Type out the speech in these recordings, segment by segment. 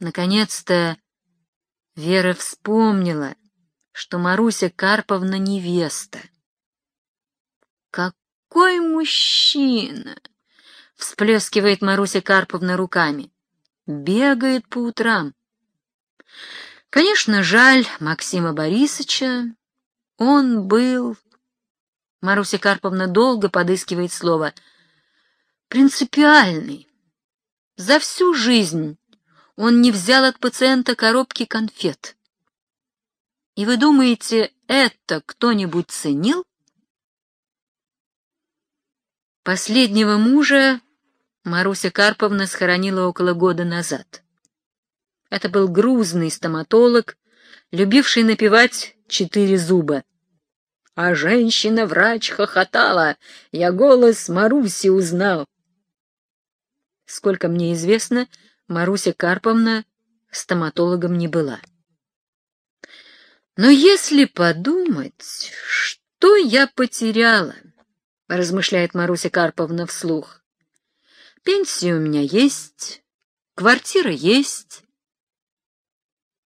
Наконец-то Вера вспомнила, что Маруся Карповна невеста. «Какой мужчина!» — всплескивает Маруся Карповна руками. «Бегает по утрам». Конечно, жаль Максима Борисовича. Он был... Маруся Карповна долго подыскивает слово. «Принципиальный. За всю жизнь он не взял от пациента коробки конфет. И вы думаете, это кто-нибудь ценил? Последнего мужа Маруся Карповна схоронила около года назад. Это был грузный стоматолог, любивший напевать четыре зуба. А женщина-врач хохотала, я голос Маруси узнал. Сколько мне известно, Маруся Карповна стоматологом не была. Но если подумать, что я потеряла, размышляет Маруся Карповна вслух. Пенсия у меня есть, квартира есть.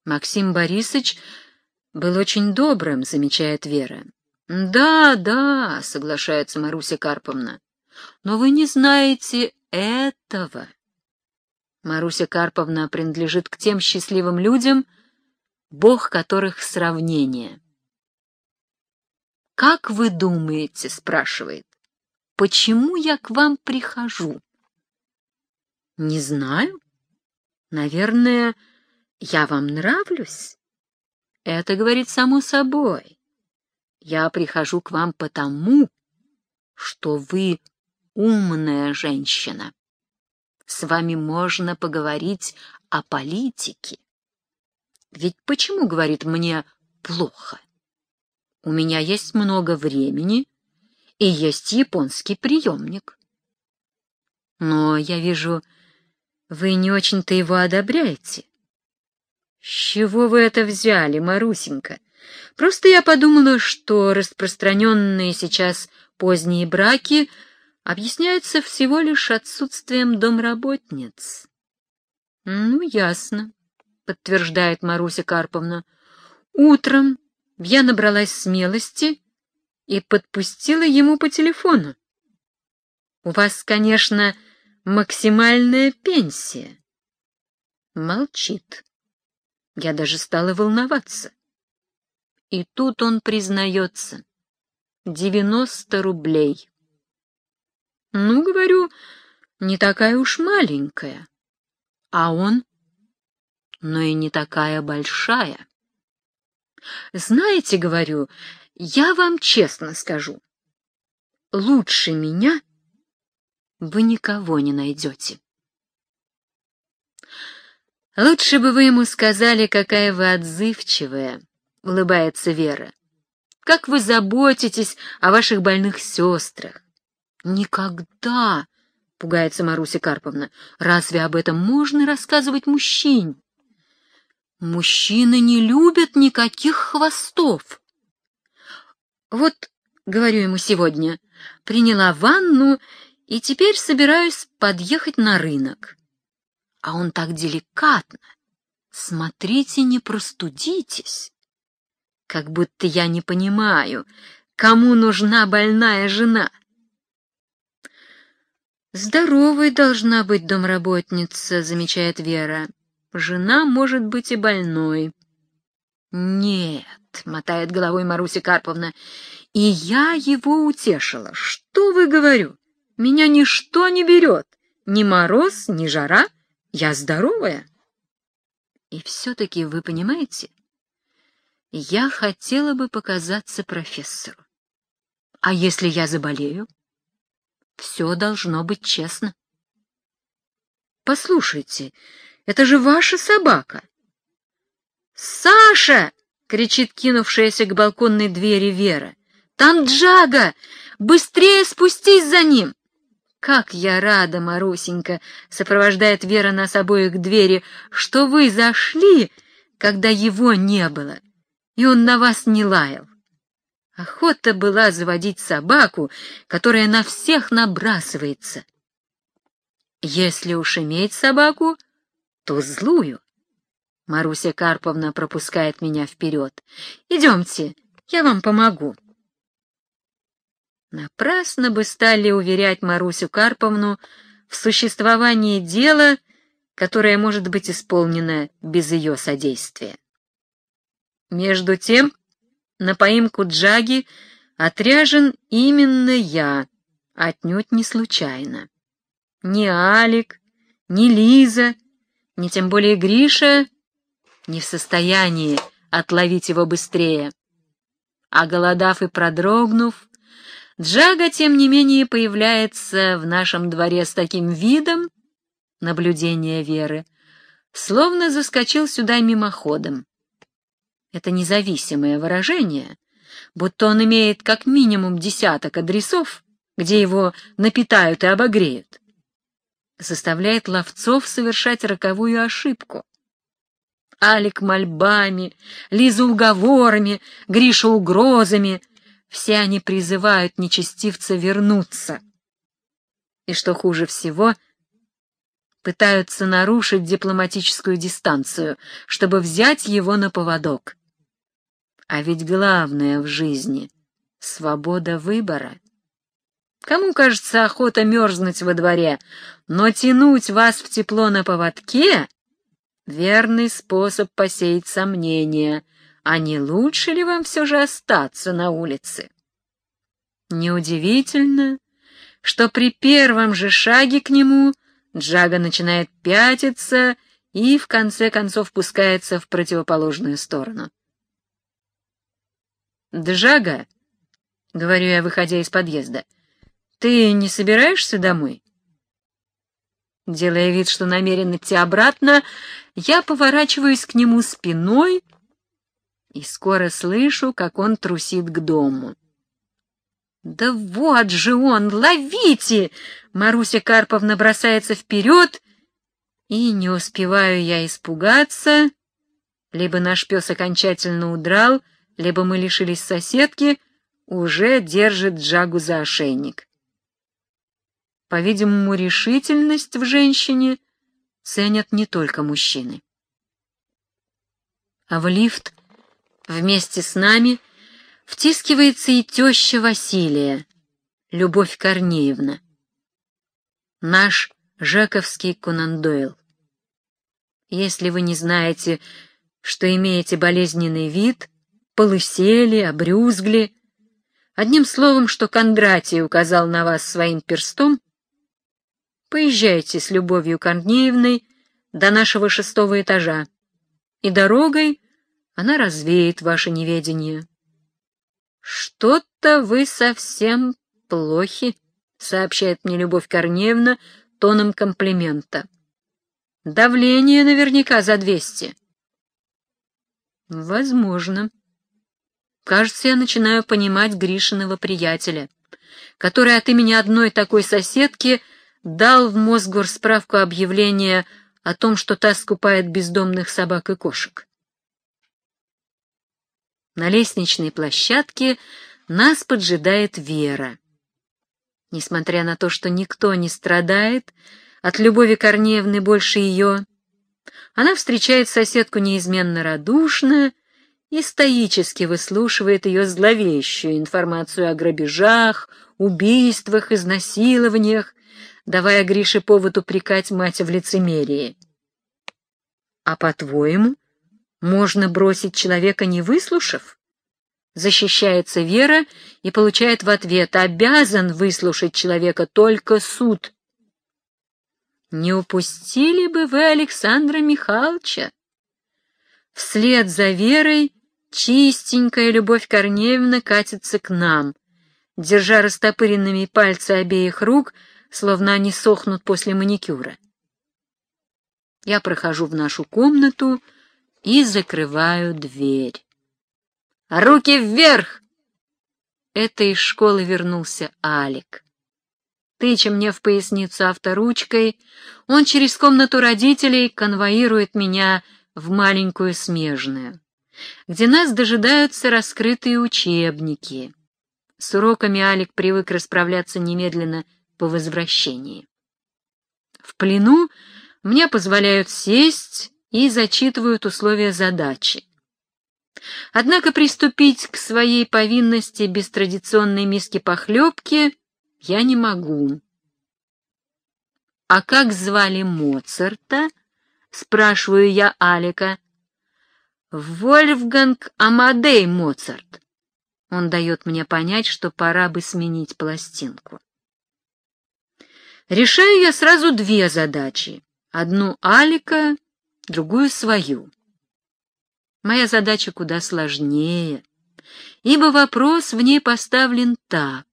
Максим Борисович был очень добрым, замечает Вера. Да, да, соглашается Маруся Карповна. Но вы не знаете этого. Маруся Карповна принадлежит к тем счастливым людям, бог которых сравнение. «Как вы думаете?» — спрашивает. «Почему я к вам прихожу?» «Не знаю. Наверное, я вам нравлюсь?» «Это говорит само собой. Я прихожу к вам потому, что вы умная женщина» с вами можно поговорить о политике. Ведь почему, говорит, мне плохо? У меня есть много времени и есть японский приемник. Но я вижу, вы не очень-то его одобряете. С чего вы это взяли, Марусенька? Просто я подумала, что распространенные сейчас поздние браки — объясняются всего лишь отсутствием домработниц. — Ну, ясно, — подтверждает Маруся Карповна. Утром я набралась смелости и подпустила ему по телефону. — У вас, конечно, максимальная пенсия. Молчит. Я даже стала волноваться. И тут он признается. Девяносто рублей. Ну, говорю, не такая уж маленькая. А он? Но и не такая большая. Знаете, говорю, я вам честно скажу, лучше меня вы никого не найдете. Лучше бы вы ему сказали, какая вы отзывчивая, — улыбается Вера. Как вы заботитесь о ваших больных сестрах. Никогда, пугается Маруся Карповна. Разве об этом можно рассказывать мужчине? Мужчины не любят никаких хвостов. Вот, говорю ему сегодня, приняла ванну и теперь собираюсь подъехать на рынок. А он так деликатно. Смотрите, не простудитесь. Как будто я не понимаю, кому нужна больная жена. Здоровой должна быть домработница, замечает Вера. Жена может быть и больной. Нет, мотает головой Маруся Карповна, и я его утешила. Что вы говорю? Меня ничто не берет. Ни мороз, ни жара. Я здоровая. И все-таки, вы понимаете, я хотела бы показаться профессору. А если я заболею? Все должно быть честно. Послушайте, это же ваша собака. Саша! кричит кинувшаяся к балконной двери Вера. Там Джага! Быстрее спустись за ним! Как я рада, Марусенька, сопровождает Вера нас обоих к двери, что вы зашли, когда его не было, и он на вас не лаял. Охота была заводить собаку, которая на всех набрасывается. Если уж иметь собаку, то злую, Маруся Карповна пропускает меня вперед. «Идемте, я вам помогу». Напрасно бы стали уверять Марусю Карповну в существовании дела, которое может быть исполнено без ее содействия. Между тем, на поимку Джаги отряжен именно я, отнюдь не случайно. Ни Алик, ни Лиза, ни тем более Гриша не в состоянии отловить его быстрее. А голодав и продрогнув, Джага, тем не менее, появляется в нашем дворе с таким видом наблюдения Веры, словно заскочил сюда мимоходом. Это независимое выражение, будто он имеет как минимум десяток адресов, где его напитают и обогреют, заставляет ловцов совершать роковую ошибку. Алик мольбами, Лиза уговорами, Гриша угрозами — все они призывают нечестивца вернуться. И что хуже всего, пытаются нарушить дипломатическую дистанцию, чтобы взять его на поводок. А ведь главное в жизни — свобода выбора. Кому кажется охота мерзнуть во дворе, но тянуть вас в тепло на поводке — верный способ посеять сомнения, а не лучше ли вам все же остаться на улице? Неудивительно, что при первом же шаге к нему Джага начинает пятиться и в конце концов пускается в противоположную сторону. «Джага», — говорю я, выходя из подъезда, — «ты не собираешься домой?» Делая вид, что намерен идти обратно, я поворачиваюсь к нему спиной и скоро слышу, как он трусит к дому. «Да вот же он! Ловите!» Маруся Карповна бросается вперед, и не успеваю я испугаться. Либо наш пес окончательно удрал, либо мы лишились соседки, уже держит Джагу за ошейник. По-видимому, решительность в женщине ценят не только мужчины. А в лифт Вместе с нами втискивается и теща Василия, Любовь Корнеевна. Наш Жаковский Конан Если вы не знаете, что имеете болезненный вид, полысели, обрюзгли, одним словом, что Кондратий указал на вас своим перстом, поезжайте с Любовью Корнеевной до нашего шестого этажа и дорогой она развеет ваше неведение. «Что-то вы совсем плохи», — сообщает мне Любовь Корнеевна тоном комплимента. «Давление наверняка за двести». «Возможно. Кажется, я начинаю понимать Гришиного приятеля, который от имени одной такой соседки дал в Мосгор справку объявления о том, что та скупает бездомных собак и кошек. На лестничной площадке нас поджидает Вера. Несмотря на то, что никто не страдает от Любови Корнеевны больше ее, она встречает соседку неизменно радушно и стоически выслушивает ее зловещую информацию о грабежах, убийствах, изнасилованиях, давая Грише повод упрекать мать в лицемерии. А по-твоему, можно бросить человека, не выслушав? Защищается Вера и получает в ответ «обязан выслушать человека только суд». Не упустили бы вы Александра Михайловича? Вслед за Верой чистенькая Любовь Корнеевна катится к нам, держа растопыренными пальцы обеих рук, словно они сохнут после маникюра. Я прохожу в нашу комнату, и закрываю дверь. «Руки вверх!» Это из школы вернулся Алик. Тыча мне в поясницу авторучкой, он через комнату родителей конвоирует меня в маленькую смежную, где нас дожидаются раскрытые учебники. С уроками Алик привык расправляться немедленно по возвращении. В плену мне позволяют сесть и зачитывают условия задачи. Однако приступить к своей повинности без традиционной миски похлебки я не могу. «А как звали Моцарта?» — спрашиваю я Алика. «Вольфганг Амадей Моцарт». Он дает мне понять, что пора бы сменить пластинку. Решаю я сразу две задачи. Одну Алика, другую свою. Моя задача куда сложнее, ибо вопрос в ней поставлен так.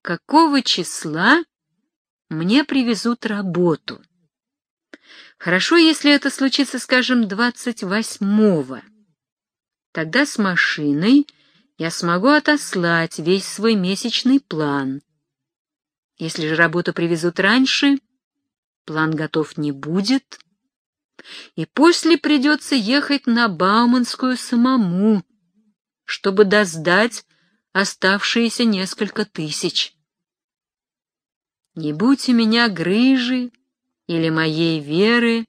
Какого числа мне привезут работу? Хорошо, если это случится, скажем, двадцать восьмого. Тогда с машиной я смогу отослать весь свой месячный план. Если же работу привезут раньше, план готов не будет, и после придется ехать на Бауманскую самому, чтобы доздать оставшиеся несколько тысяч. Не будь у меня грыжи или моей веры,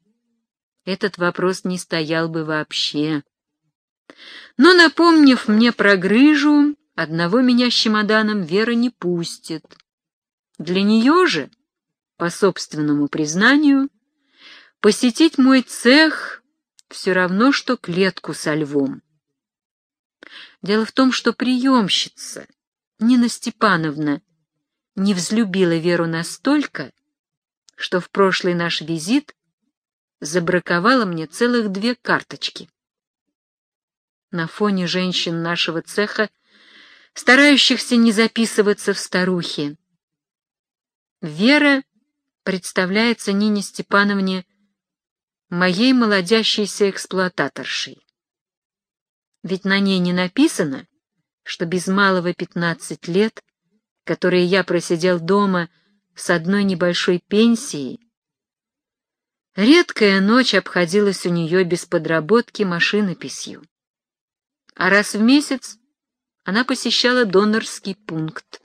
этот вопрос не стоял бы вообще. Но, напомнив мне про грыжу, одного меня с чемоданом Вера не пустит. Для нее же, по собственному признанию, посетить мой цех все равно, что клетку со львом. Дело в том, что приемщица, Нина Степановна, не взлюбила Веру настолько, что в прошлый наш визит забраковала мне целых две карточки. На фоне женщин нашего цеха, старающихся не записываться в старухи, Вера представляется Нине Степановне моей молодящейся эксплуататоршей. Ведь на ней не написано, что без малого пятнадцать лет, которые я просидел дома с одной небольшой пенсией, редкая ночь обходилась у нее без подработки машинописью. А раз в месяц она посещала донорский пункт.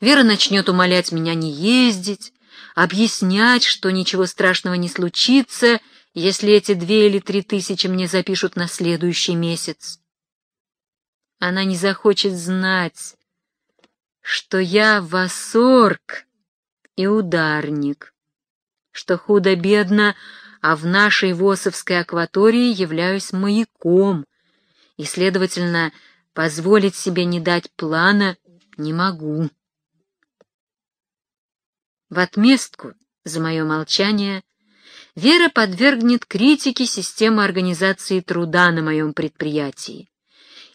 Вера начнет умолять меня не ездить, объяснять, что ничего страшного не случится, если эти две или три тысячи мне запишут на следующий месяц. Она не захочет знать, что я восорг и ударник, что худо-бедно, а в нашей Восовской акватории являюсь маяком, и, следовательно, позволить себе не дать плана не могу. В отместку за мое молчание Вера подвергнет критике систему организации труда на моем предприятии.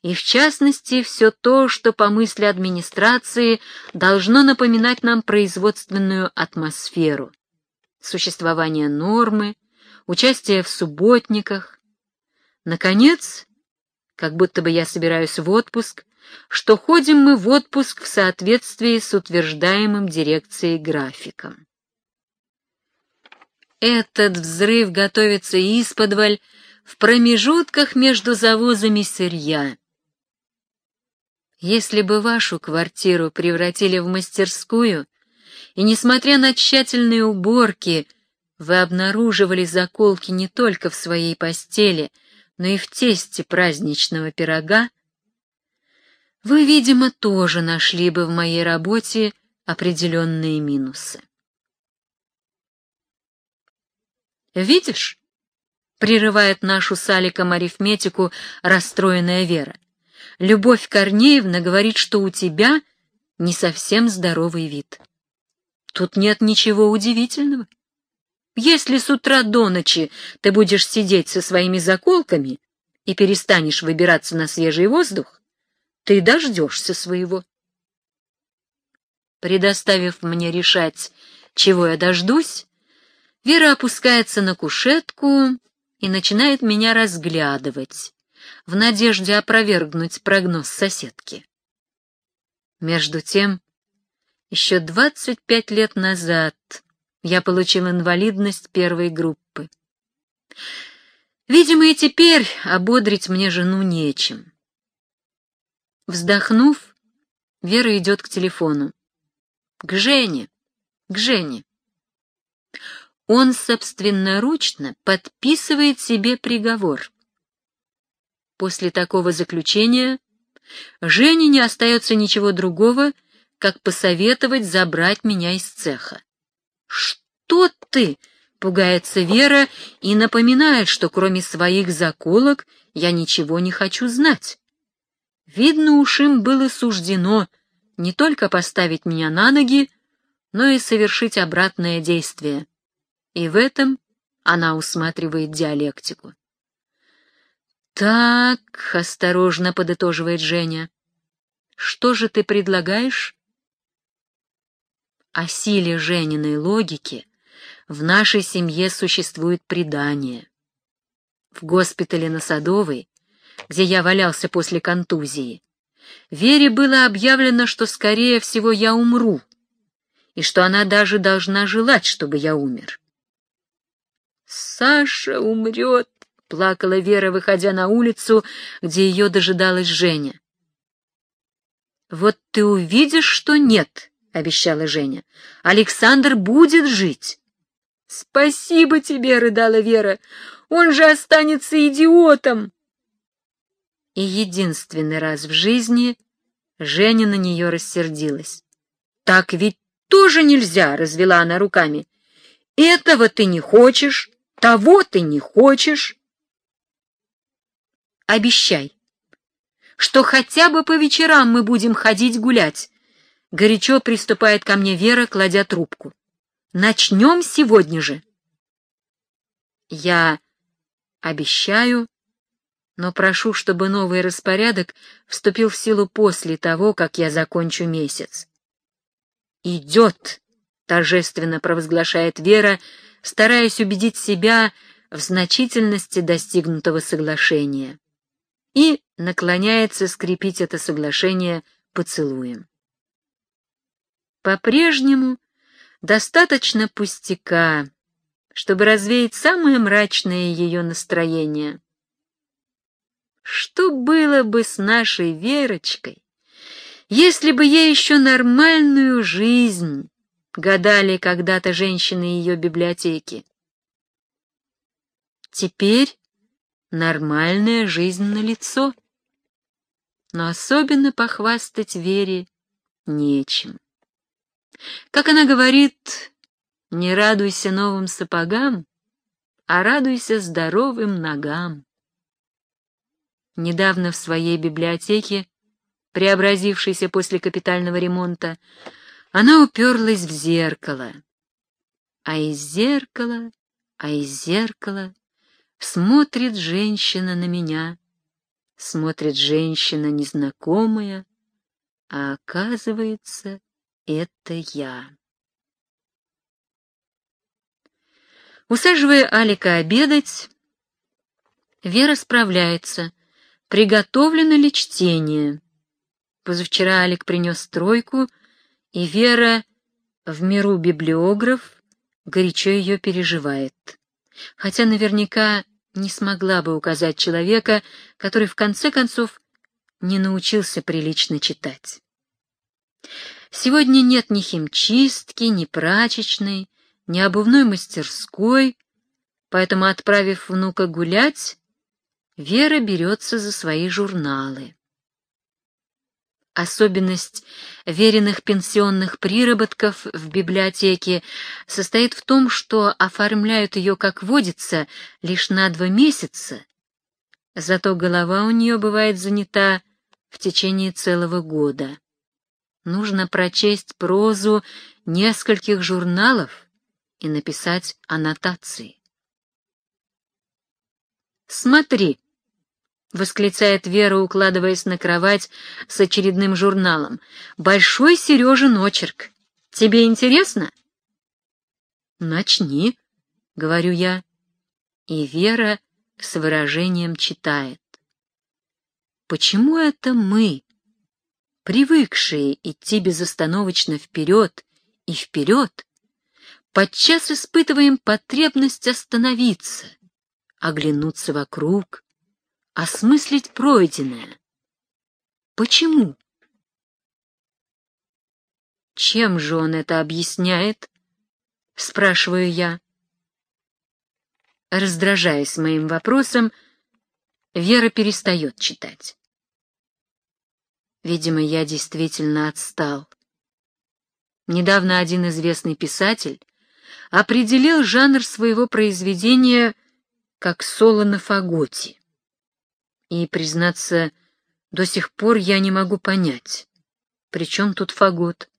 И в частности, все то, что по мысли администрации должно напоминать нам производственную атмосферу. Существование нормы, участие в субботниках. Наконец, как будто бы я собираюсь в отпуск, что ходим мы в отпуск в соответствии с утверждаемым дирекцией графиком. Этот взрыв готовится исподволь в промежутках между завозами сырья. Если бы вашу квартиру превратили в мастерскую, и, несмотря на тщательные уборки, вы обнаруживали заколки не только в своей постели, но и в тесте праздничного пирога, вы, видимо, тоже нашли бы в моей работе определенные минусы. «Видишь?» — прерывает нашу с Аликом арифметику расстроенная Вера. «Любовь Корнеевна говорит, что у тебя не совсем здоровый вид. Тут нет ничего удивительного. Если с утра до ночи ты будешь сидеть со своими заколками и перестанешь выбираться на свежий воздух, ты дождешься своего. Предоставив мне решать, чего я дождусь, Вера опускается на кушетку и начинает меня разглядывать, в надежде опровергнуть прогноз соседки. Между тем, еще двадцать пять лет назад я получил инвалидность первой группы. Видимо, и теперь ободрить мне жену нечем. Вздохнув, Вера идет к телефону. К Жене, к Жене. он собственноручно подписывает себе приговор. После такого заключения Жене не остается ничего другого, как посоветовать забрать меня из цеха. «Что ты?» — пугается Вера и напоминает, что кроме своих заколок я ничего не хочу знать. Видно, уж им было суждено не только поставить меня на ноги, но и совершить обратное действие. И в этом она усматривает диалектику. «Так», — осторожно подытоживает Женя, — «что же ты предлагаешь?» О силе Жениной логики в нашей семье существует предание. В госпитале на Садовой, где я валялся после контузии, Вере было объявлено, что, скорее всего, я умру, и что она даже должна желать, чтобы я умер. «Саша умрет», — плакала Вера, выходя на улицу, где ее дожидалась Женя. «Вот ты увидишь, что нет», — обещала Женя. «Александр будет жить». «Спасибо тебе», — рыдала Вера. «Он же останется идиотом». И единственный раз в жизни Женя на нее рассердилась. «Так ведь тоже нельзя», — развела она руками. «Этого ты не хочешь, того ты не хочешь». «Обещай, что хотя бы по вечерам мы будем ходить гулять», — горячо приступает ко мне Вера, кладя трубку. «Начнем сегодня же». Я обещаю, но прошу, чтобы новый распорядок вступил в силу после того, как я закончу месяц. «Идет!» — торжественно провозглашает Вера, стараясь убедить себя в значительности достигнутого соглашения, и наклоняется скрепить это соглашение поцелуем. По-прежнему достаточно пустяка, чтобы развеять самое мрачное ее настроение. Что было бы с нашей Верочкой, если бы ей еще нормальную жизнь гадали когда-то женщины ее библиотеки? Теперь нормальная жизнь на лицо, но особенно похвастать Вере нечем. Как она говорит, не радуйся новым сапогам, а радуйся здоровым ногам. Недавно в своей библиотеке, преобразившейся после капитального ремонта, она уперлась в зеркало. А из зеркала, а из зеркала смотрит женщина на меня, смотрит женщина незнакомая, а оказывается, это я. Усаживая Алика обедать, Вера справляется, приготовлено ли чтение. Позавчера Алик принес тройку, и Вера, в миру библиограф, горячо ее переживает. Хотя наверняка не смогла бы указать человека, который в конце концов не научился прилично читать. Сегодня нет ни химчистки, ни прачечной, ни обувной мастерской, поэтому, отправив внука гулять, Вера берется за свои журналы. Особенность веренных пенсионных приработков в библиотеке состоит в том, что оформляют ее, как водится, лишь на два месяца, зато голова у нее бывает занята в течение целого года. Нужно прочесть прозу нескольких журналов и написать аннотации. «Смотри!» — восклицает Вера, укладываясь на кровать с очередным журналом. «Большой Сережин очерк. Тебе интересно?» «Начни», — говорю я. И Вера с выражением читает. «Почему это мы, привыкшие идти безостановочно вперед и вперед, подчас испытываем потребность остановиться, оглянуться вокруг, осмыслить пройденное. Почему? Чем же он это объясняет? Спрашиваю я. Раздражаясь моим вопросом, Вера перестает читать. Видимо, я действительно отстал. Недавно один известный писатель определил жанр своего произведения как соло на фаготе. И, признаться, до сих пор я не могу понять, при чем тут фагот.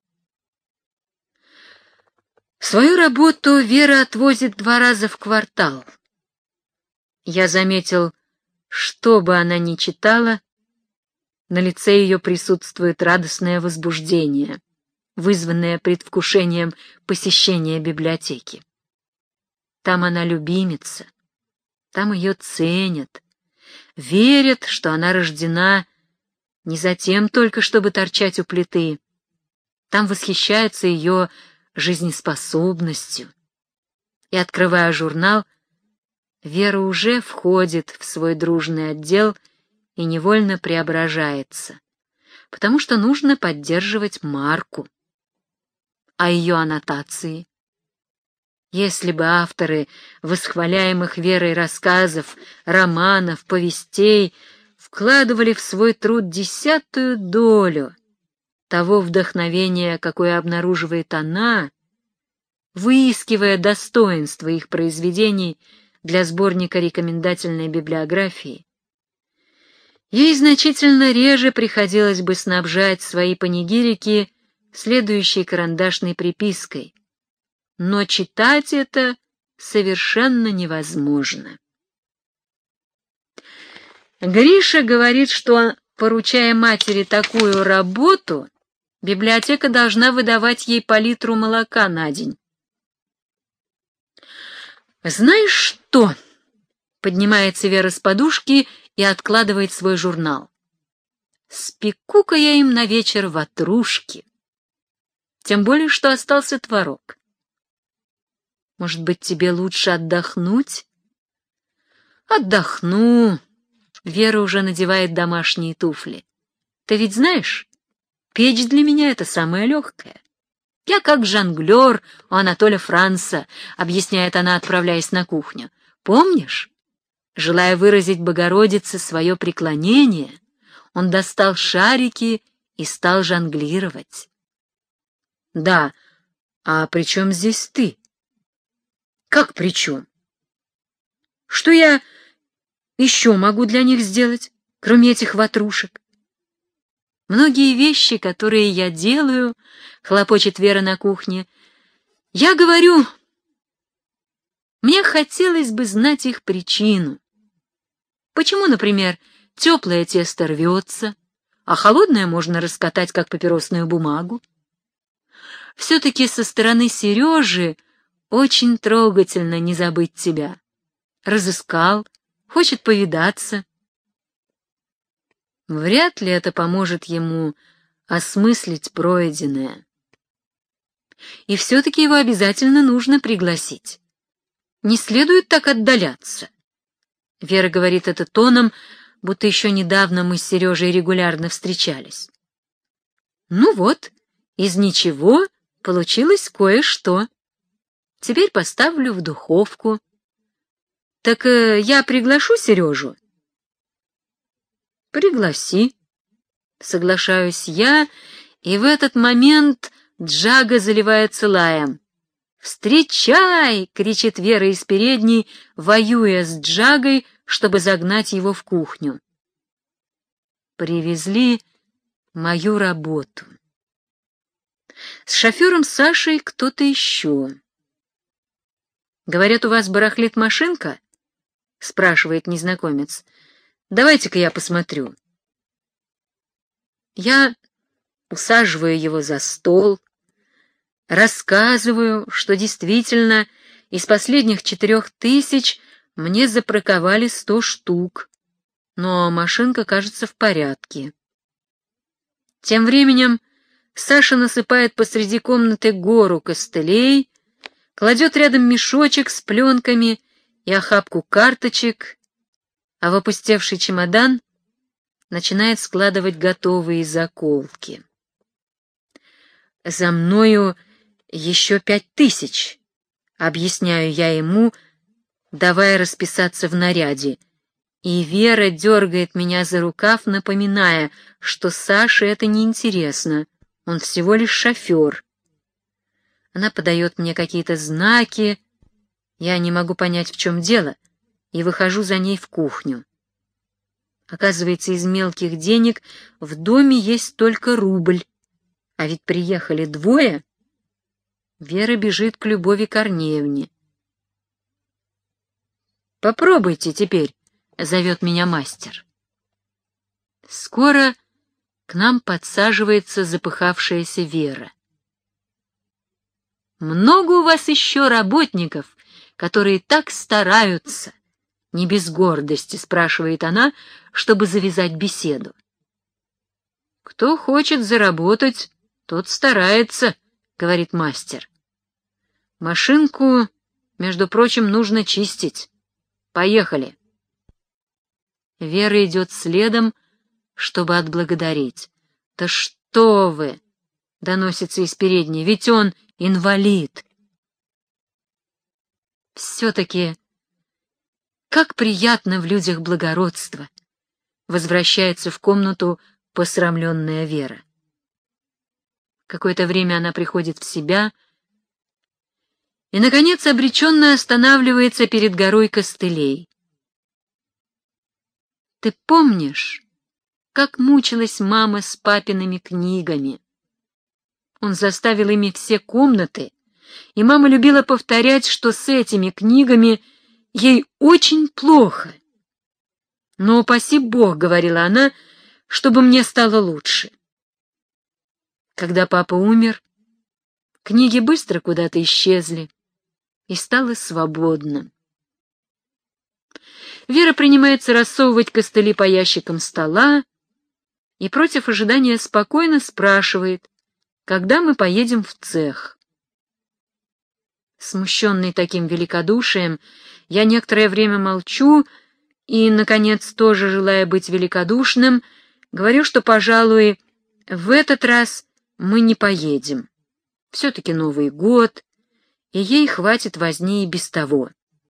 Свою работу Вера отвозит два раза в квартал. Я заметил, что бы она ни читала, на лице ее присутствует радостное возбуждение, вызванное предвкушением посещения библиотеки. Там она любимица, там ее ценят, верят, что она рождена не затем только, чтобы торчать у плиты. Там восхищаются ее жизнеспособностью. И, открывая журнал, Вера уже входит в свой дружный отдел и невольно преображается, потому что нужно поддерживать марку. А ее аннотации? Если бы авторы восхваляемых Верой рассказов, романов, повестей вкладывали в свой труд десятую долю того вдохновения, какое обнаруживает она, выискивая достоинства их произведений для сборника рекомендательной библиографии, ей значительно реже приходилось бы снабжать свои панигирики следующей карандашной припиской, но читать это совершенно невозможно. Гриша говорит, что, поручая матери такую работу, библиотека должна выдавать ей по литру молока на день. «Знаешь что?» — поднимается Вера с подушки и откладывает свой журнал. «Спеку-ка я им на вечер ватрушки. Тем более, что остался творог. Может быть, тебе лучше отдохнуть?» «Отдохну», Вера уже надевает домашние туфли. Ты ведь знаешь, печь для меня — это самое легкое. Я как жонглер у Анатоля Франца, объясняет она, отправляясь на кухню. Помнишь? Желая выразить Богородице свое преклонение, он достал шарики и стал жонглировать. Да, а при чем здесь ты? Как при чем? Что я еще могу для них сделать, кроме этих ватрушек? Многие вещи, которые я делаю, — хлопочет Вера на кухне, — я говорю, мне хотелось бы знать их причину. Почему, например, теплое тесто рвется, а холодное можно раскатать, как папиросную бумагу? Все-таки со стороны Сережи очень трогательно не забыть тебя. Разыскал, хочет повидаться. Вряд ли это поможет ему осмыслить пройденное. И все-таки его обязательно нужно пригласить. Не следует так отдаляться. Вера говорит это тоном, будто еще недавно мы с Сережей регулярно встречались. Ну вот, из ничего получилось кое-что. Теперь поставлю в духовку. Так э, я приглашу Сережу? Пригласи. Соглашаюсь я, и в этот момент Джага заливается лаем. «Встречай!» — кричит Вера из передней, воюя с Джагой, чтобы загнать его в кухню. Привезли мою работу. С шофером Сашей кто-то еще. Говорят, у вас барахлит машинка? — спрашивает незнакомец. «Давайте-ка я посмотрю». Я усаживаю его за стол, рассказываю, что действительно из последних четырех тысяч мне запраковали сто штук, но машинка кажется в порядке. Тем временем Саша насыпает посреди комнаты гору костылей, кладет рядом мешочек с пленками и охапку карточек, а в опустевший чемодан начинает складывать готовые заколки. «За мною еще пять тысяч», — объясняю я ему, давая расписаться в наряде, и Вера дергает меня за рукав, напоминая, что Саше это неинтересно, он всего лишь шофер. Она подает мне какие-то знаки, я не могу понять, в чем дело, и выхожу за ней в кухню. Оказывается, из мелких денег в доме есть только рубль, а ведь приехали двое. Вера бежит к Любови Корнеевне. «Попробуйте теперь», — зовет меня мастер. Скоро к нам подсаживается запыхавшаяся Вера. «Много у вас еще работников, которые так стараются?» Не без гордости спрашивает она, чтобы завязать беседу. «Кто хочет заработать, тот старается», — говорит мастер. «Машинку, между прочим, нужно чистить. Поехали». Вера идет следом, чтобы отблагодарить. «Да что вы!» — доносится из передней, «ведь он инвалид!» Все-таки как приятно в людях благородство! Возвращается в комнату посрамленная Вера. Какое-то время она приходит в себя и, наконец, обреченно останавливается перед горой костылей. Ты помнишь, как мучилась мама с папиными книгами? Он заставил ими все комнаты, и мама любила повторять, что с этими книгами ей очень плохо. Но, упаси Бог, — говорила она, — чтобы мне стало лучше. Когда папа умер, книги быстро куда-то исчезли, и стало свободно. Вера принимается рассовывать костыли по ящикам стола и против ожидания спокойно спрашивает, когда мы поедем в цех. Смущенный таким великодушием, я некоторое время молчу и, наконец, тоже желая быть великодушным, говорю, что, пожалуй, в этот раз мы не поедем. Все-таки Новый год, и ей хватит возни и без того.